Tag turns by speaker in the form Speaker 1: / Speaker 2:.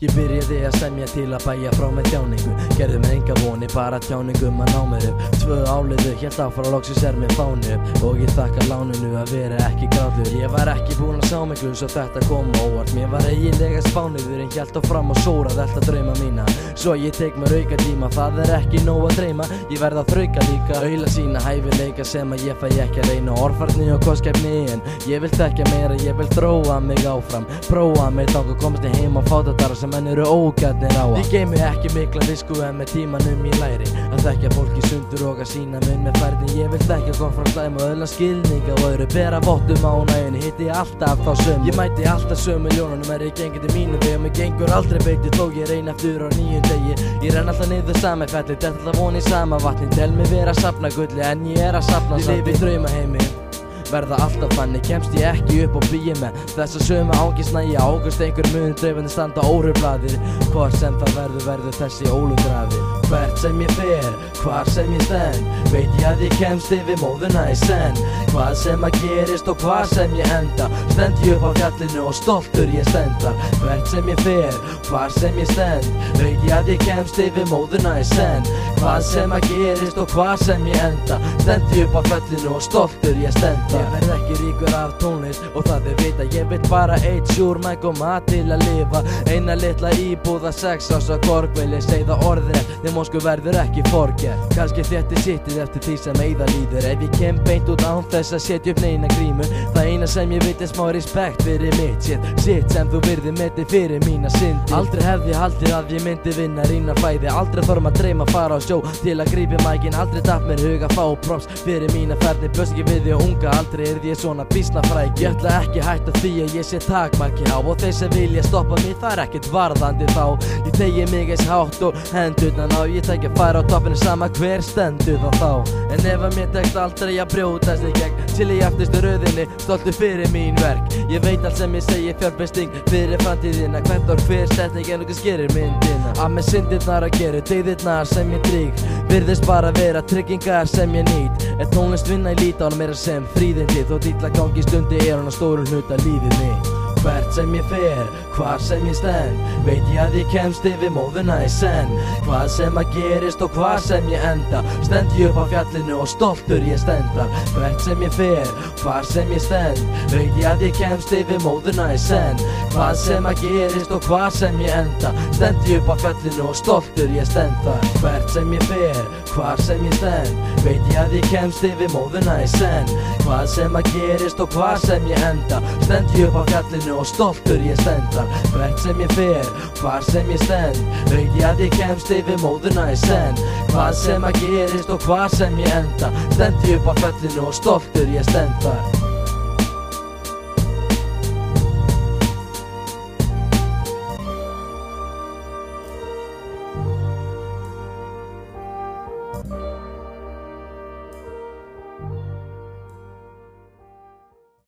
Speaker 1: Ég byrjaði að semja til að bæja frá með tjáningu. Gerði mér enga voni, bara tjáningum að ná mér upp. Tvö áliðu, helt áfara loksis er mér fáni upp. Og ég þakka láninu að vera ekki gráður. Ég var ekki búinn að sá mig glus og þetta kom óvart. Mér var eiginlega spániður en helt áfram og sóra þetta drauma mína Svo ég tek mér auka tíma, það er ekki nóg að dreyma. Ég verð að þrauka líka, auðla sína hæfileika sem að ég fæ ekki að reyna. Orfarni og koskeppni en ég vil tekja meira, ég vil þróa mig áfram. Prófa mig þang og komast ég heim á fátatara sem enn eru ógætnir á. Ég geymi ekki mikla visku en með tímanum ég læri. Að þekka fólki sundur og að sína mun með færni. Ég vil þekka kom frá slæm og öðla skilninga og öðru. Bera vottum á næjunni, hitti alltaf þá sömu. Ég mæti alltaf sömu ljónunum er ég gengið til mínu vegum. Ég gengur aldrei beiti þó ég reyna eftir á nýjum degi Ég renn alltaf niður sami felli, þetta alltaf voni sama vatni. Tel mig vera að sapna gulli en ég er að sapna Ég lifi í draumaheimi verða alltaf þannig Kemst ég ekki upp og býja með Þessa sömu ángisna í águst Einhver mun dreifandi standa órublaðir Hvort sem það verður verður þessi ólundraðir Hvert sem ég fer, hvar sem ég stend Veit ég að ég kemst yfir móðuna í senn. Hvað sem að gerist og hvað sem ég enda Stend ég upp á fjallinu og stoltur ég stendar. Hvert sem ég fer, hvar sem ég stend Veit ég að ég kemst yfir móðuna í senn. Hvað sem að gerist og hvað sem ég enda Stend ég upp á fjallinu og stoltur ég stendar. Ég verð ekki ríkur af tónlist og það er vita Ég vil bara eitt sjúrmæk og mat til að lifa. Eina litla íbúða sex korg vil ég segða orðrétt Þeim ósku verður ekki forgett Kanski þetta sittið eftir því sem eigða líður. Ef ég kem beint út án þess að setja upp neina grímu Það eina sem ég veit er smá respekt fyrir mitt shit. Sitt sem þú virði meti fyrir mína syndi. Aldrei hefði haldið að ég myndi vinna rína fæði. Aldrei þorm að dreyma fara á sjó til að grípi mækin. Aldrei datt mér huga fá props fyrir mína ferdi Björs ekki við því unga aldrei er ég svona bísna fræk Ég ætla ekki hætta því að ég sé takmarki á. Og þeir sem vilja stoppa mig það er ekkert varðandi þá. Ég tegi mig eins hátt og hendurna ná Ég teki að fara á toppinu sama hver stendur þá þá. En ef að mér tekst aldrei að brjótast í gegn Til ég eftirstu röðinni, stoltu fyrir mín verk. Ég veit allt sem ég segi fjárbesting fyrir framtíðina. Hvert og hver setning en okkur skerir myndina. Að með syndirnar að gera, degðirnar sem ég trygg Virðist bara vera tryggingar sem ég nýt. Er tónlist vinna í líta á mér sem fríðindi Þó dýtla gangi stundi er hann á stórun hluta lífið mitt Hvert sem ég fer, hvar sem ég stend Veit ég að ég kemst yfir móðuna í senn. Hvað sem að gerist og hvað sem ég enda Stend ég upp á fjallinu og stoltur ég stendar Hvert sem ég fer, hvar sem ég stend Veit ég að ég kemst yfir móðuna í senn. Hvað sem að gerist og hvað sem ég enda Stend ég upp á fjallinu og stoltur ég stendar Hvert sem ég fer, hvar sem ég stend Veit ég að ég kemst yfir móðuna í senn. Hvað sem að gerist og hvað sem ég enda Stend ég upp á fjallinu og stoltur ég stendar. Hvert sem ég fer, hvar sem ég stend Veit ég að ég kemst yfir móðuna í senn. Hvað sem að gerist og hvað sem ég enda Stend ég upp á fjallinu og stoltur ég stendar